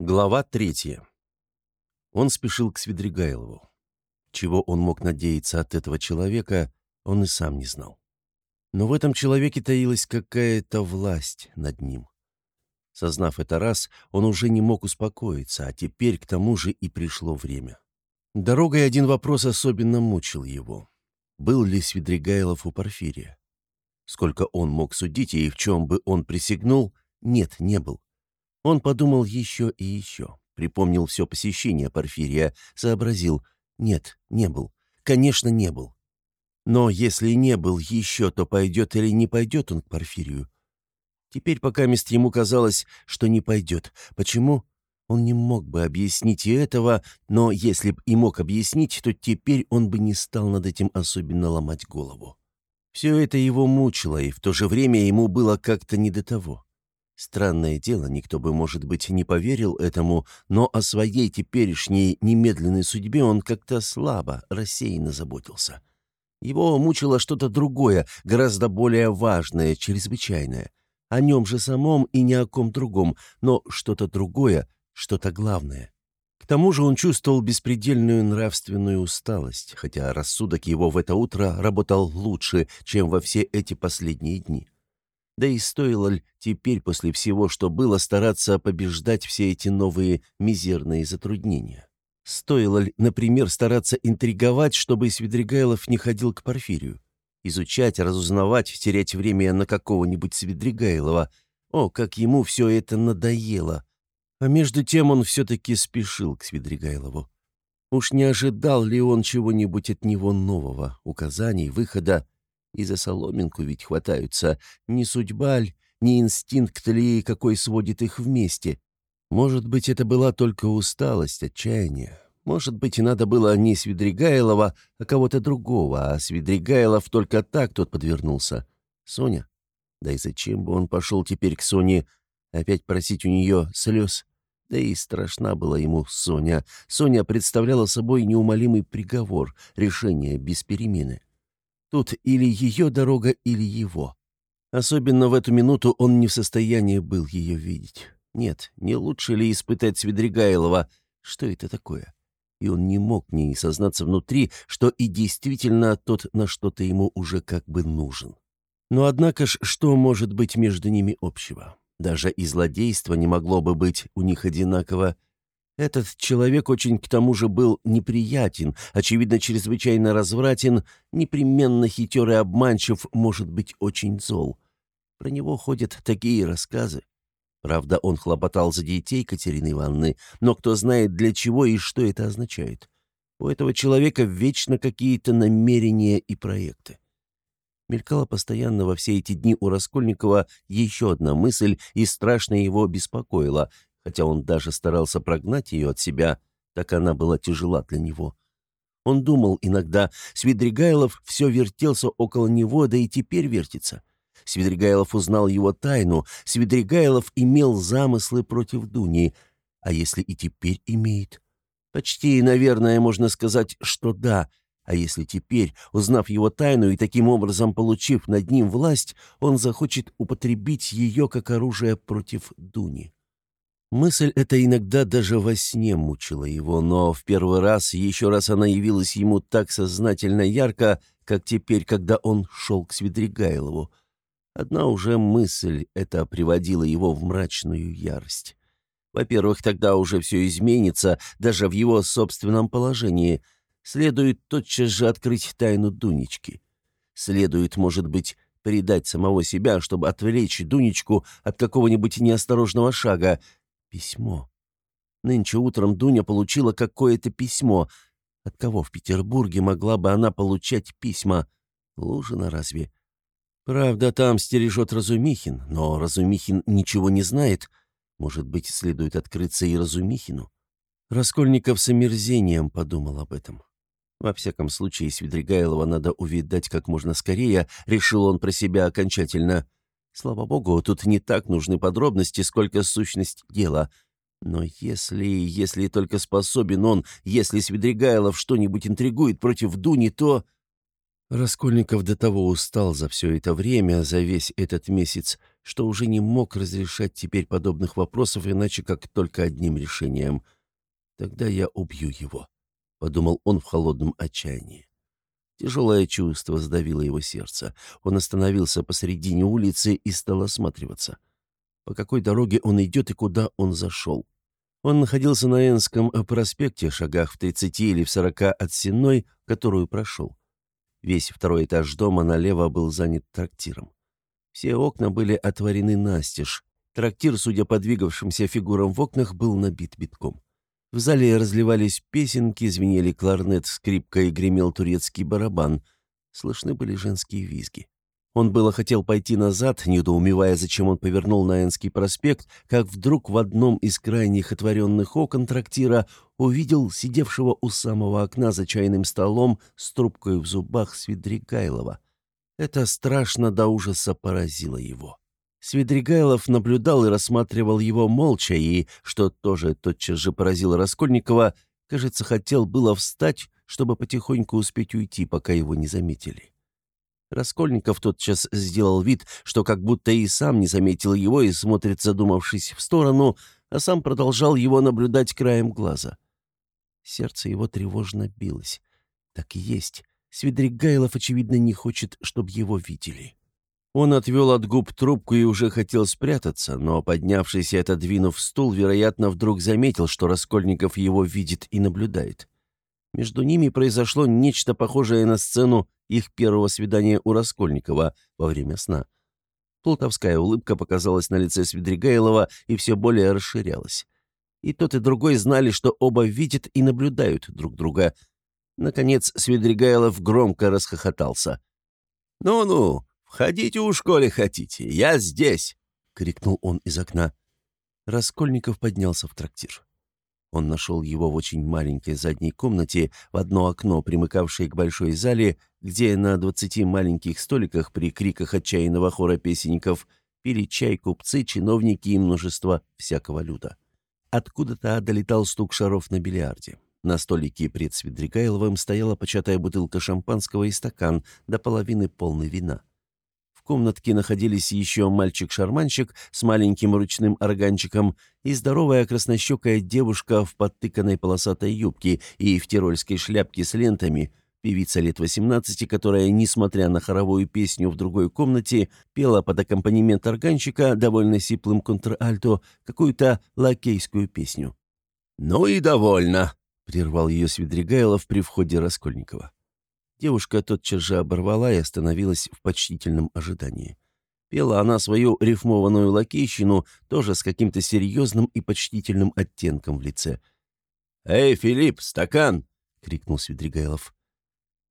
Глава третья. Он спешил к Свидригайлову. Чего он мог надеяться от этого человека, он и сам не знал. Но в этом человеке таилась какая-то власть над ним. Сознав это раз, он уже не мог успокоиться, а теперь к тому же и пришло время. Дорогой один вопрос особенно мучил его. Был ли Свидригайлов у Порфирия? Сколько он мог судить и в чем бы он присягнул, нет, не был. Он подумал еще и еще, припомнил все посещение Порфирия, сообразил. Нет, не был. Конечно, не был. Но если не был еще, то пойдет или не пойдет он к Порфирию? Теперь пока мест ему казалось, что не пойдет. Почему? Он не мог бы объяснить и этого, но если б и мог объяснить, то теперь он бы не стал над этим особенно ломать голову. Все это его мучило, и в то же время ему было как-то не до того. Странное дело, никто бы, может быть, не поверил этому, но о своей теперешней немедленной судьбе он как-то слабо, рассеянно заботился. Его мучило что-то другое, гораздо более важное, чрезвычайное. О нем же самом и ни о ком другом, но что-то другое, что-то главное. К тому же он чувствовал беспредельную нравственную усталость, хотя рассудок его в это утро работал лучше, чем во все эти последние дни. Да и стоило ли теперь после всего, что было, стараться побеждать все эти новые мизерные затруднения? Стоило ли, например, стараться интриговать, чтобы Свидригайлов не ходил к Порфирию? Изучать, разузнавать, терять время на какого-нибудь Свидригайлова? О, как ему все это надоело! А между тем он все-таки спешил к Свидригайлову. Уж не ожидал ли он чего-нибудь от него нового, указаний, выхода, и за соломинку ведь хватаются. Не судьба ль, не инстинкт ли, какой сводит их вместе. Может быть, это была только усталость, отчаяние. Может быть, и надо было не Свидригайлова, а кого-то другого, а Свидригайлов только так тот подвернулся. Соня? Да и зачем бы он пошел теперь к Соне опять просить у нее слез? Да и страшна была ему Соня. Соня представляла собой неумолимый приговор, решение без перемены. Тут или ее дорога, или его. Особенно в эту минуту он не в состоянии был ее видеть. Нет, не лучше ли испытать Свидригайлова? Что это такое? И он не мог не сознаться внутри, что и действительно тот на что-то ему уже как бы нужен. Но однако ж, что может быть между ними общего? Даже и злодейство не могло бы быть у них одинаково, этот человек очень к тому же был неприятен, очевидно, чрезвычайно развратен, непременно хитер и обманчив, может быть, очень зол. Про него ходят такие рассказы. Правда, он хлопотал за детей Катерины Ивановны, но кто знает, для чего и что это означает. У этого человека вечно какие-то намерения и проекты. Мелькала постоянно во все эти дни у Раскольникова еще одна мысль, и страшно его беспокоила, хотя он даже старался прогнать ее от себя, так она была тяжела для него. Он думал иногда, Свидригайлов все вертелся около него, да и теперь вертится. Свидригайлов узнал его тайну, Свидригайлов имел замыслы против Дуни, а если и теперь имеет? Почти, наверное, можно сказать, что да, а если теперь, узнав его тайну и таким образом получив над ним власть, он захочет употребить ее как оружие против Дуни? Мысль эта иногда даже во сне мучила его, но в первый раз, еще раз она явилась ему так сознательно ярко, как теперь, когда он шел к Свидригайлову. Одна уже мысль эта приводила его в мрачную ярость. Во-первых, тогда уже все изменится, даже в его собственном положении. Следует тотчас же открыть тайну Дунечки. Следует, может быть, предать самого себя, чтобы отвлечь Дунечку от какого-нибудь неосторожного шага, Письмо. Нынче утром Дуня получила какое-то письмо. От кого в Петербурге могла бы она получать письма? Лужина разве? Правда, там стережет Разумихин, но Разумихин ничего не знает. Может быть, следует открыться и Разумихину? Раскольников с омерзением подумал об этом. Во всяком случае, Свидригайлова надо увидать как можно скорее, решил он про себя окончательно — Слава богу, тут не так нужны подробности, сколько сущность дела. Но если, если только способен он, если Свидригайлов что-нибудь интригует против Дуни, то... Раскольников до того устал за все это время, за весь этот месяц, что уже не мог разрешать теперь подобных вопросов иначе, как только одним решением. «Тогда я убью его», — подумал он в холодном отчаянии. Тяжелое чувство сдавило его сердце. Он остановился посредине улицы и стал осматриваться. По какой дороге он идет и куда он зашел. Он находился на Энском проспекте, шагах в 30 или в 40 от Сенной, которую прошел. Весь второй этаж дома налево был занят трактиром. Все окна были отворены настежь. Трактир, судя по двигавшимся фигурам в окнах, был набит битком. В зале разливались песенки, звенели кларнет, скрипка и гремел турецкий барабан. Слышны были женские визги. Он было хотел пойти назад, недоумевая, зачем он повернул на Энский проспект, как вдруг в одном из крайних отворенных окон трактира увидел сидевшего у самого окна за чайным столом с трубкой в зубах Свидригайлова. Это страшно до ужаса поразило его. Свидригайлов наблюдал и рассматривал его молча, и, что тоже тотчас же поразило Раскольникова, кажется, хотел было встать, чтобы потихоньку успеть уйти, пока его не заметили. Раскольников тотчас сделал вид, что как будто и сам не заметил его и смотрит, задумавшись в сторону, а сам продолжал его наблюдать краем глаза. Сердце его тревожно билось. Так и есть. Свидригайлов, очевидно, не хочет, чтобы его видели. Он отвел от губ трубку и уже хотел спрятаться, но, поднявшись и отодвинув стул, вероятно, вдруг заметил, что Раскольников его видит и наблюдает. Между ними произошло нечто похожее на сцену их первого свидания у Раскольникова во время сна. Плутовская улыбка показалась на лице Свидригайлова и все более расширялась. И тот, и другой знали, что оба видят и наблюдают друг друга. Наконец Свидригайлов громко расхохотался. «Ну-ну, входите уж, коли хотите, я здесь!» — крикнул он из окна. Раскольников поднялся в трактир. Он нашел его в очень маленькой задней комнате, в одно окно, примыкавшее к большой зале, где на двадцати маленьких столиках при криках отчаянного хора песенников пили чай купцы, чиновники и множество всякого люда. Откуда-то долетал стук шаров на бильярде. На столике пред Свидригайловым стояла початая бутылка шампанского и стакан, до половины полный вина комнатке находились еще мальчик-шарманщик с маленьким ручным органчиком и здоровая краснощекая девушка в подтыканной полосатой юбке и в тирольской шляпке с лентами, певица лет 18, которая, несмотря на хоровую песню в другой комнате, пела под аккомпанемент органчика, довольно сиплым контральто, какую-то лакейскую песню. «Ну и довольно», — прервал ее Свидригайлов при входе Раскольникова. Девушка тотчас же оборвала и остановилась в почтительном ожидании. Пела она свою рифмованную лакейщину тоже с каким-то серьезным и почтительным оттенком в лице. «Эй, Филипп, стакан!» — крикнул Свидригайлов.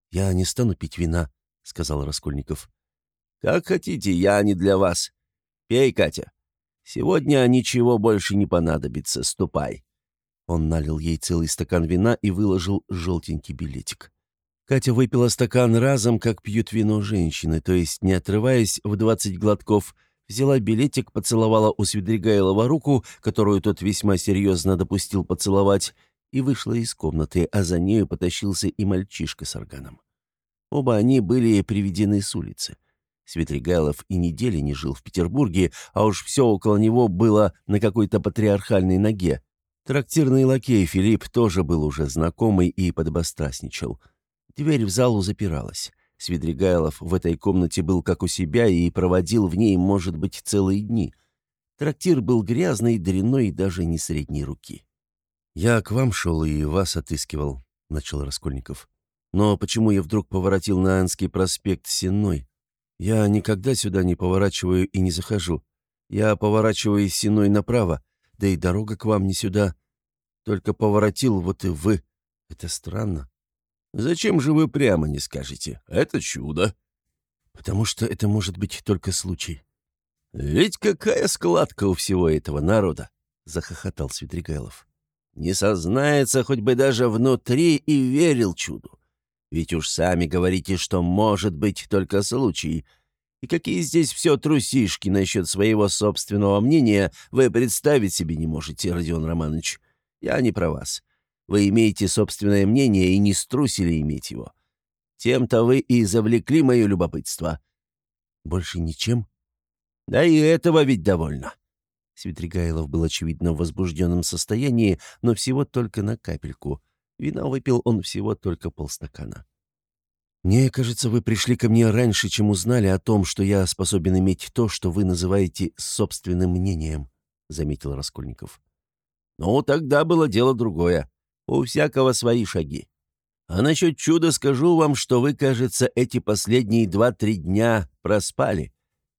«Я не стану пить вина», — сказал Раскольников. «Как хотите, я не для вас. Пей, Катя. Сегодня ничего больше не понадобится, ступай». Он налил ей целый стакан вина и выложил желтенький билетик. Катя выпила стакан разом, как пьют вино женщины, то есть, не отрываясь в двадцать глотков, взяла билетик, поцеловала у Свидригайлова руку, которую тот весьма серьезно допустил поцеловать, и вышла из комнаты, а за нею потащился и мальчишка с органом. Оба они были приведены с улицы. Светригайлов и недели не жил в Петербурге, а уж все около него было на какой-то патриархальной ноге. Трактирный лакей Филипп тоже был уже знакомый и подобострастничал. Дверь в залу запиралась. Свидригайлов в этой комнате был как у себя и проводил в ней, может быть, целые дни. Трактир был грязный, дрянной и даже не средней руки. «Я к вам шел и вас отыскивал», — начал Раскольников. «Но почему я вдруг поворотил на Анский проспект Сенной? Я никогда сюда не поворачиваю и не захожу. Я поворачиваю из Сенной направо, да и дорога к вам не сюда. Только поворотил, вот и вы. Это странно. Зачем же вы прямо не скажете? Это чудо. Потому что это может быть только случай. Ведь какая складка у всего этого народа, захохотал Свидригайлов. Не сознается хоть бы даже внутри и верил чуду. Ведь уж сами говорите, что может быть только случай. И какие здесь все трусишки насчет своего собственного мнения вы представить себе не можете, Родион Романович. Я не про вас. Вы имеете собственное мнение и не струсили иметь его. Тем-то вы и завлекли мое любопытство». «Больше ничем?» «Да и этого ведь довольно». Светригайлов был, очевидно, в возбужденном состоянии, но всего только на капельку. Вина выпил он всего только полстакана. «Мне кажется, вы пришли ко мне раньше, чем узнали о том, что я способен иметь то, что вы называете собственным мнением», — заметил Раскольников. «Ну, тогда было дело другое. У всякого свои шаги. А насчет чуда скажу вам, что вы, кажется, эти последние два-три дня проспали.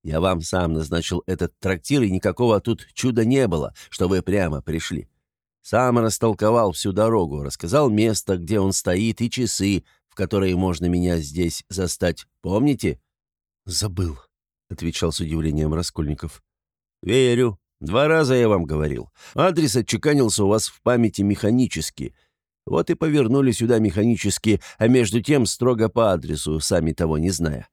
Я вам сам назначил этот трактир, и никакого тут чуда не было, что вы прямо пришли. Сам растолковал всю дорогу, рассказал место, где он стоит, и часы, в которые можно меня здесь застать. Помните?» «Забыл», — отвечал с удивлением Раскольников. «Верю. Два раза я вам говорил. Адрес отчеканился у вас в памяти механически. Вот и повернули сюда механически, а между тем строго по адресу, сами того не зная.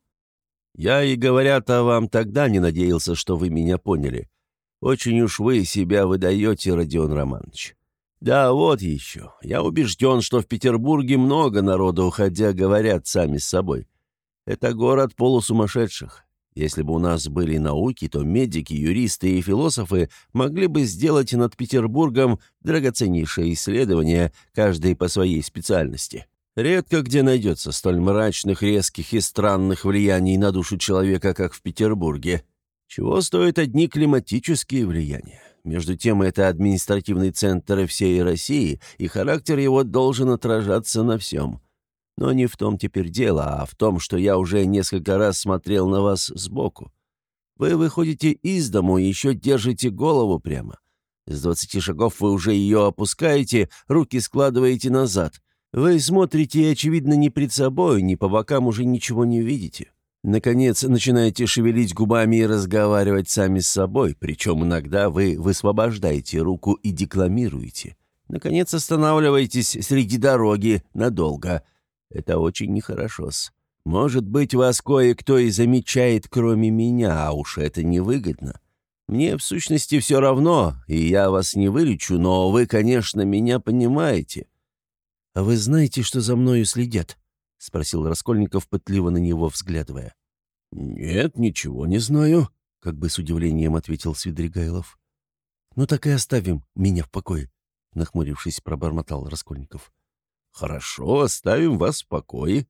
Я и говоря-то вам тогда не надеялся, что вы меня поняли. Очень уж вы себя выдаете, Родион Романович. Да, вот еще. Я убежден, что в Петербурге много народу, хотя говорят сами с собой. Это город полусумасшедших. Если бы у нас были науки, то медики, юристы и философы могли бы сделать над Петербургом драгоценнейшее исследование, каждый по своей специальности. Редко где найдется столь мрачных, резких и странных влияний на душу человека, как в Петербурге. Чего стоят одни климатические влияния? Между тем, это административный центр всей России, и характер его должен отражаться на всем. Но не в том теперь дело, а в том, что я уже несколько раз смотрел на вас сбоку. Вы выходите из дому и еще держите голову прямо. С двадцати шагов вы уже ее опускаете, руки складываете назад. Вы смотрите очевидно, не пред собой, ни по бокам уже ничего не видите. Наконец, начинаете шевелить губами и разговаривать сами с собой, причем иногда вы высвобождаете руку и декламируете. Наконец, останавливаетесь среди дороги надолго – это очень нехорошо-с. Может быть, вас кое-кто и замечает, кроме меня, а уж это невыгодно. Мне, в сущности, все равно, и я вас не вылечу, но вы, конечно, меня понимаете». «А вы знаете, что за мною следят?» — спросил Раскольников, пытливо на него взглядывая. «Нет, ничего не знаю», — как бы с удивлением ответил Свидригайлов. «Ну так и оставим меня в покое», — нахмурившись, пробормотал Раскольников. «Хорошо, оставим вас в покое».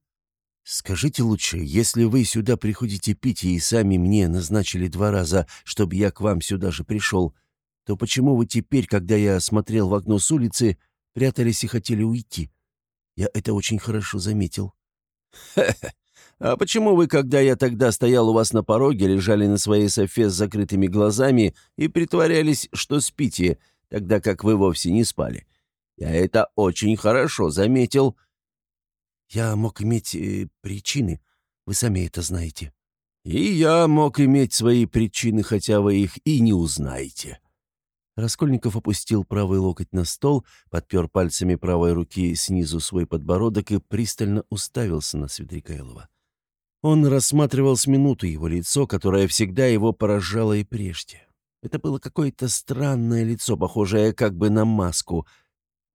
«Скажите лучше, если вы сюда приходите пить и сами мне назначили два раза, чтобы я к вам сюда же пришел, то почему вы теперь, когда я смотрел в окно с улицы, прятались и хотели уйти? Я это очень хорошо заметил». «Хе-хе! А почему вы, когда я тогда стоял у вас на пороге, лежали на своей софе с закрытыми глазами и притворялись, что спите, тогда как вы вовсе не спали?» Я это очень хорошо заметил». «Я мог иметь э, причины, вы сами это знаете». «И я мог иметь свои причины, хотя вы их и не узнаете». Раскольников опустил правый локоть на стол, подпер пальцами правой руки снизу свой подбородок и пристально уставился на Свидригайлова. Он рассматривал с минуту его лицо, которое всегда его поражало и прежде. Это было какое-то странное лицо, похожее как бы на маску —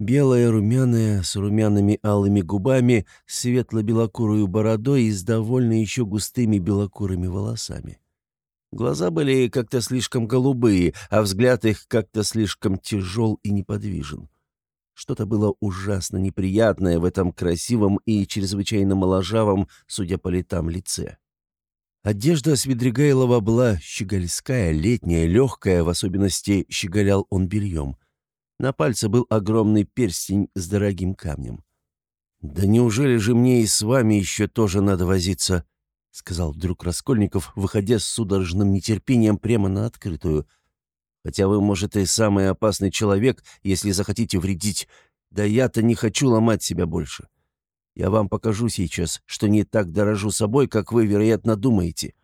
Белая, румяная, с румяными алыми губами, светло-белокурую бородой и с довольно еще густыми белокурыми волосами. Глаза были как-то слишком голубые, а взгляд их как-то слишком тяжел и неподвижен. Что-то было ужасно неприятное в этом красивом и чрезвычайно моложавом, судя по летам, лице. Одежда Свидригайлова была щегольская, летняя, легкая, в особенности щеголял он бельем. На пальце был огромный перстень с дорогим камнем. «Да неужели же мне и с вами еще тоже надо возиться?» — сказал вдруг Раскольников, выходя с судорожным нетерпением прямо на открытую. «Хотя вы, может, и самый опасный человек, если захотите вредить. Да я-то не хочу ломать себя больше. Я вам покажу сейчас, что не так дорожу собой, как вы, вероятно, думаете.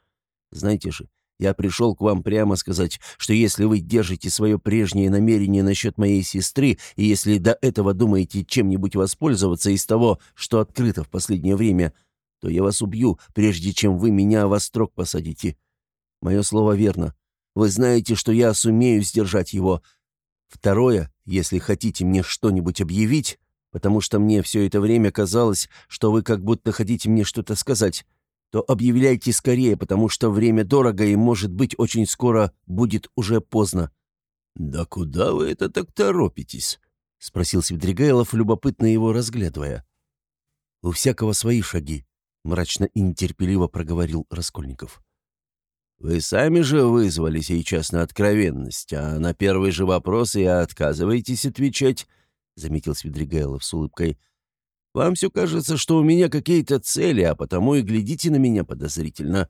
Знаете же, я пришел к вам прямо сказать, что если вы держите свое прежнее намерение насчет моей сестры, и если до этого думаете чем-нибудь воспользоваться из того, что открыто в последнее время, то я вас убью, прежде чем вы меня во строк посадите. Мое слово верно. Вы знаете, что я сумею сдержать его. Второе, если хотите мне что-нибудь объявить, потому что мне все это время казалось, что вы как будто хотите мне что-то сказать, то объявляйте скорее, потому что время дорого и, может быть, очень скоро будет уже поздно». «Да куда вы это так торопитесь?» — спросил Свидригайлов, любопытно его разглядывая. «У всякого свои шаги», — мрачно и нетерпеливо проговорил Раскольников. «Вы сами же вызвали сейчас на откровенность, а на первый же вопрос и отказываетесь отвечать», — заметил Свидригайлов с улыбкой. «Вам все кажется, что у меня какие-то цели, а потому и глядите на меня подозрительно.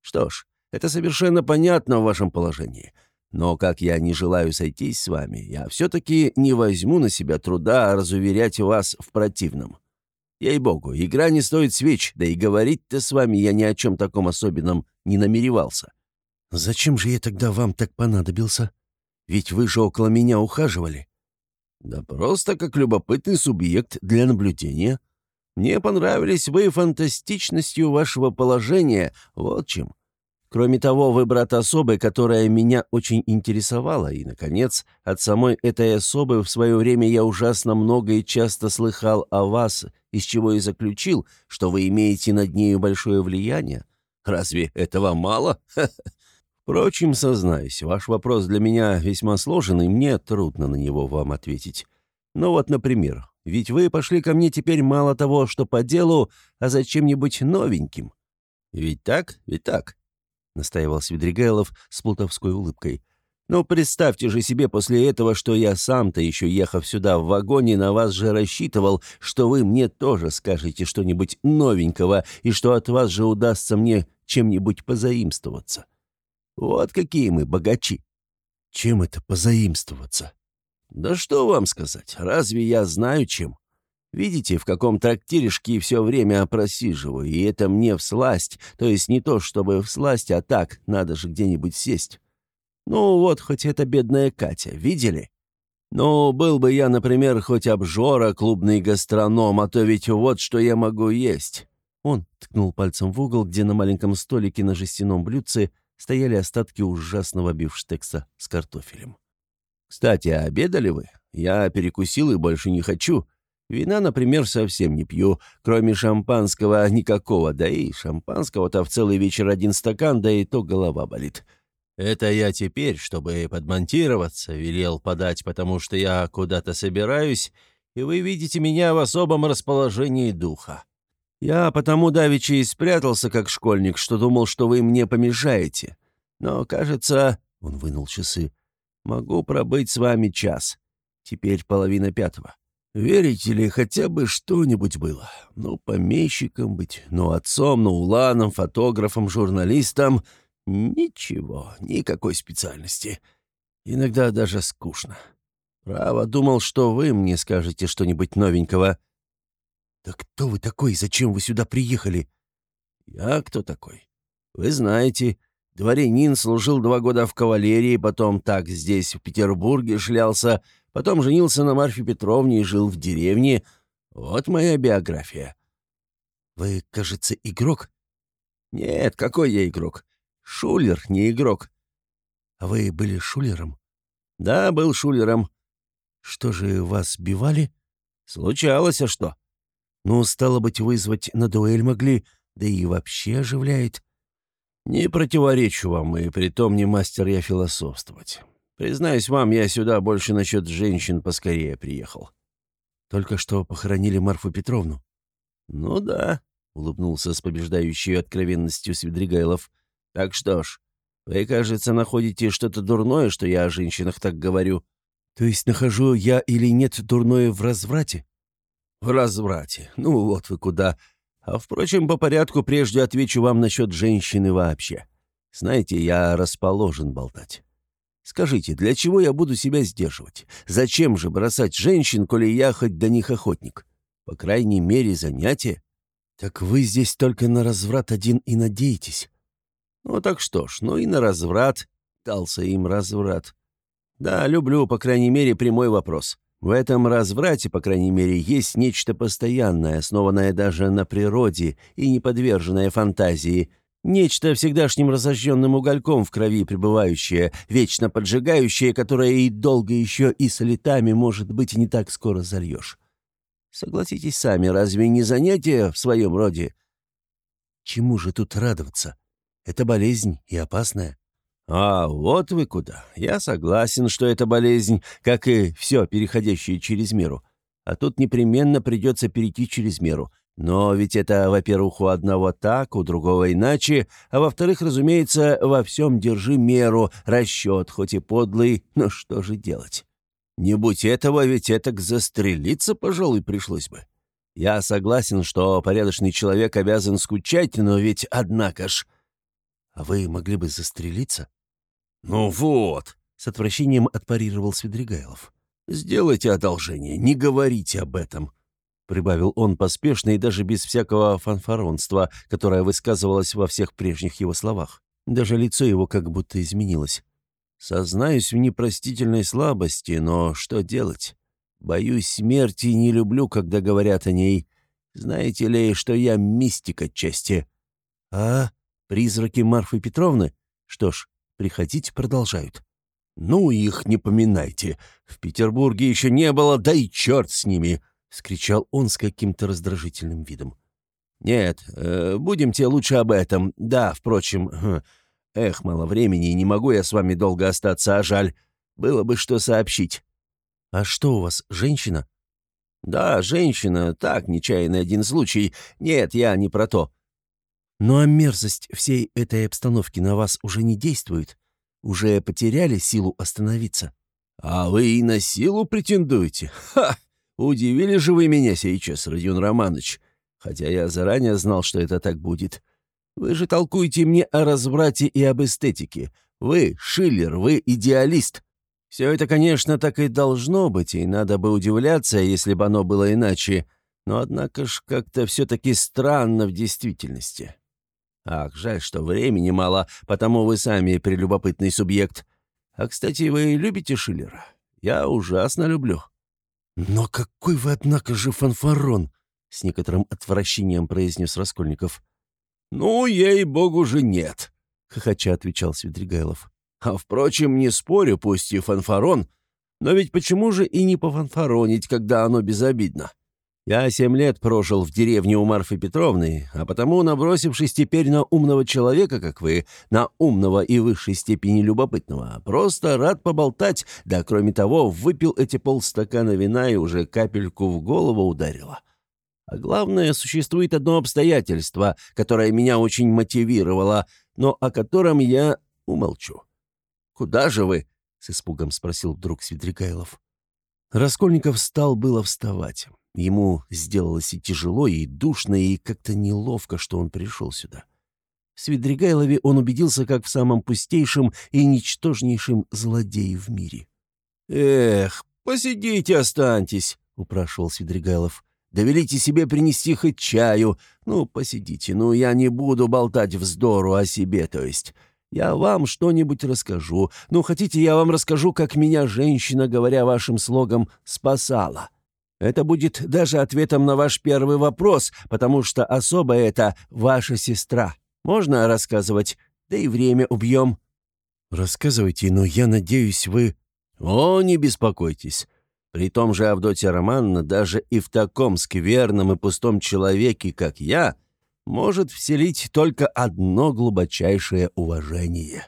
Что ж, это совершенно понятно в вашем положении. Но как я не желаю сойтись с вами, я все-таки не возьму на себя труда разуверять вас в противном. Ей-богу, игра не стоит свеч, да и говорить-то с вами я ни о чем таком особенном не намеревался». «Зачем же я тогда вам так понадобился? Ведь вы же около меня ухаживали». «Да просто как любопытный субъект для наблюдения. Мне понравились вы фантастичностью вашего положения, вот чем. Кроме того, вы брат особы, которая меня очень интересовала, и, наконец, от самой этой особы в свое время я ужасно много и часто слыхал о вас, из чего и заключил, что вы имеете над нею большое влияние. Разве этого мало? Впрочем, сознаюсь, ваш вопрос для меня весьма сложен, и мне трудно на него вам ответить. Ну вот, например, ведь вы пошли ко мне теперь мало того, что по делу, а за чем-нибудь новеньким. Ведь так? Ведь так? — настаивал Свидригайлов с плутовской улыбкой. «Ну, представьте же себе после этого, что я сам-то, еще ехав сюда в вагоне, на вас же рассчитывал, что вы мне тоже скажете что-нибудь новенького и что от вас же удастся мне чем-нибудь позаимствоваться. Вот какие мы богачи!» «Чем это позаимствоваться?» «Да что вам сказать, разве я знаю чем? Видите, в каком трактиришке все время просиживаю, и это мне всласть, то есть не то чтобы всласть, а так, надо же где-нибудь сесть. Ну вот, хоть эта бедная Катя, видели? Ну, был бы я, например, хоть обжора, клубный гастроном, а то ведь вот что я могу есть». Он ткнул пальцем в угол, где на маленьком столике на жестяном блюдце стояли остатки ужасного бифштекса с картофелем. «Кстати, а обедали вы? Я перекусил и больше не хочу. Вина, например, совсем не пью, кроме шампанского никакого, да и шампанского-то в целый вечер один стакан, да и то голова болит. Это я теперь, чтобы подмонтироваться, велел подать, потому что я куда-то собираюсь, и вы видите меня в особом расположении духа. Я потому давеча и спрятался, как школьник, что думал, что вы мне помешаете. Но, кажется, — он вынул часы, — могу пробыть с вами час. Теперь половина пятого. Верите ли, хотя бы что-нибудь было? Ну, помещиком быть, ну, отцом, ну, уланом, фотографом, журналистом. Ничего, никакой специальности. Иногда даже скучно. Право, думал, что вы мне скажете что-нибудь новенького. «Да кто вы такой? Зачем вы сюда приехали?» «Я кто такой? Вы знаете, дворянин служил два года в кавалерии, потом так здесь, в Петербурге, шлялся, Потом женился на Марфе Петровне и жил в деревне. Вот моя биография». «Вы, кажется, игрок?» «Нет, какой я игрок? Шулер, не игрок». «А вы были шулером?» «Да, был шулером». «Что же, вас бивали?» «Случалось, а что?» «Ну, стало быть, вызвать на дуэль могли, да и вообще оживляет». «Не противоречу вам, и притом не мастер я философствовать. Признаюсь вам, я сюда больше насчет женщин поскорее приехал». «Только что похоронили Марфу Петровну?» «Ну да», — улыбнулся с побеждающей откровенностью Свидригайлов. «Так что ж, вы, кажется, находите что-то дурное, что я о женщинах так говорю». «То есть нахожу я или нет дурное в разврате?» «В разврате. Ну вот вы куда. А, впрочем, по порядку прежде отвечу вам насчет женщины вообще. Знаете, я расположен болтать. Скажите, для чего я буду себя сдерживать? Зачем же бросать женщин, коли я хоть до них охотник? По крайней мере, занятие. Так вы здесь только на разврат один и надеетесь. Ну так что ж, ну и на разврат. Дался им разврат. Да, люблю, по крайней мере, прямой вопрос. В этом разврате, по крайней мере, есть нечто постоянное, основанное даже на природе и не подверженное фантазии – Нечто всегдашним разожженным угольком в крови пребывающее, вечно поджигающее, которое и долго еще и с летами, может быть, не так скоро зальешь. Согласитесь сами, разве не занятие в своем роде? Чему же тут радоваться? Это болезнь и опасная. А вот вы куда. Я согласен, что это болезнь, как и все, переходящее через меру. А тут непременно придется перейти через меру. Но ведь это, во-первых, у одного так, у другого иначе, а во-вторых, разумеется, во всем держи меру, расчет, хоть и подлый, но что же делать? Не будь этого, ведь это застрелиться, пожалуй, пришлось бы. Я согласен, что порядочный человек обязан скучать, но ведь, однако ж... А вы могли бы застрелиться? Ну вот, с отвращением отпарировал Свидригайлов. Сделайте одолжение, не говорите об этом. Прибавил он поспешно и даже без всякого фанфаронства, которое высказывалось во всех прежних его словах. Даже лицо его как будто изменилось. Сознаюсь в непростительной слабости, но что делать? Боюсь смерти и не люблю, когда говорят о ней. Знаете ли, что я мистик отчасти? А, призраки Марфы Петровны? Что ж, приходить продолжают. Ну, их не поминайте. В Петербурге еще не было, да и черт с ними! — скричал он с каким-то раздражительным видом. «Нет, э, будемте лучше об этом. Да, впрочем, Эх, мало времени, не могу я с вами долго остаться, а жаль. Было бы что сообщить». «А что у вас, женщина?» «Да, женщина. Так, нечаянный один случай. Нет, я не про то». «Ну а мерзость всей этой обстановки на вас уже не действует? Уже потеряли силу остановиться?» «А вы и на силу претендуете? Ха! Удивили же вы меня сейчас, Родион Романович. Хотя я заранее знал, что это так будет. Вы же толкуете мне о разврате и об эстетике. Вы, Шиллер, вы идеалист. Все это, конечно, так и должно быть, и надо бы удивляться, если бы оно было иначе. Но, однако ж, как-то все-таки странно в действительности. Ах, жаль, что времени мало, потому вы сами прелюбопытный субъект. А, кстати, вы любите Шиллера? Я ужасно люблю. «Но какой вы, однако же, фанфарон!» — с некоторым отвращением произнес Раскольников. «Ну, ей-богу же нет», — хохоча отвечал Свидригайлов. «А, впрочем, не спорю, пусть и фанфарон, но ведь почему же и не пофанфаронить, когда оно безобидно? Я семь лет прожил в деревне у Марфы Петровны, а потому, набросившись теперь на умного человека, как вы, на умного и высшей степени любопытного, просто рад поболтать, да, кроме того, выпил эти полстакана вина и уже капельку в голову ударило». А главное, существует одно обстоятельство, которое меня очень мотивировало, но о котором я умолчу. «Куда же вы?» — с испугом спросил вдруг Свидригайлов. Раскольников стал было вставать. Ему сделалось и тяжело, и душно, и как-то неловко, что он пришел сюда. В Свидригайлове он убедился как в самом пустейшем и ничтожнейшем злодее в мире. «Эх, посидите, останьтесь», — упрашивал Свидригайлов. Довелите себе принести хоть чаю. Ну, посидите, ну, я не буду болтать вздору о себе, то есть. Я вам что-нибудь расскажу. Ну, хотите, я вам расскажу, как меня женщина, говоря вашим слогом, спасала. Это будет даже ответом на ваш первый вопрос, потому что особо это ваша сестра. Можно рассказывать? Да и время убьем». «Рассказывайте, но я надеюсь, вы...» «О, не беспокойтесь. При том же Авдотья Романовна даже и в таком скверном и пустом человеке, как я, может вселить только одно глубочайшее уважение.